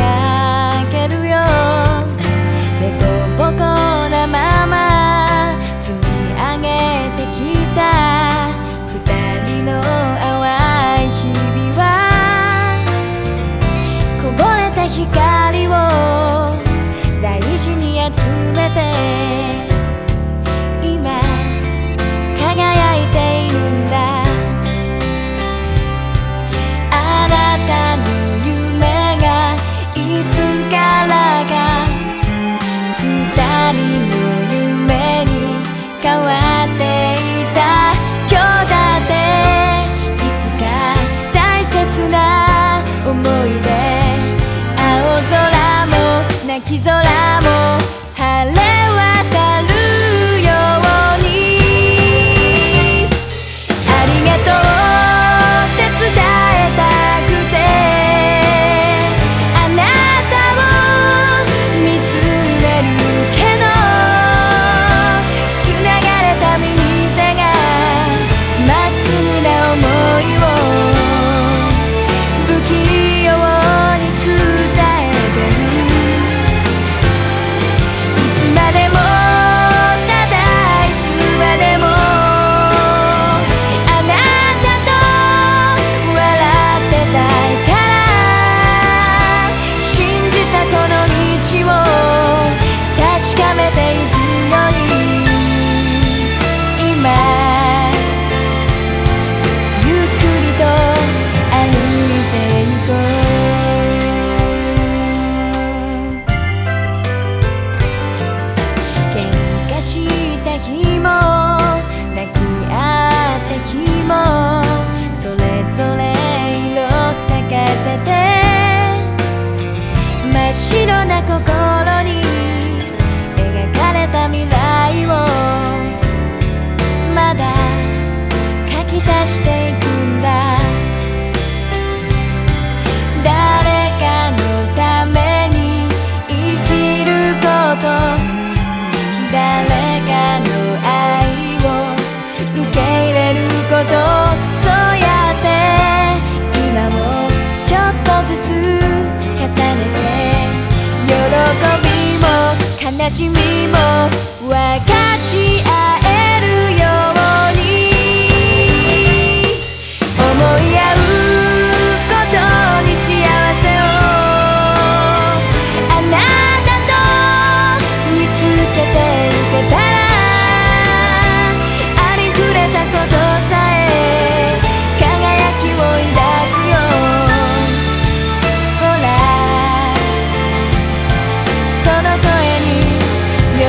Yeah. 泣き空もしみもわかる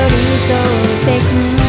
寄り添ってく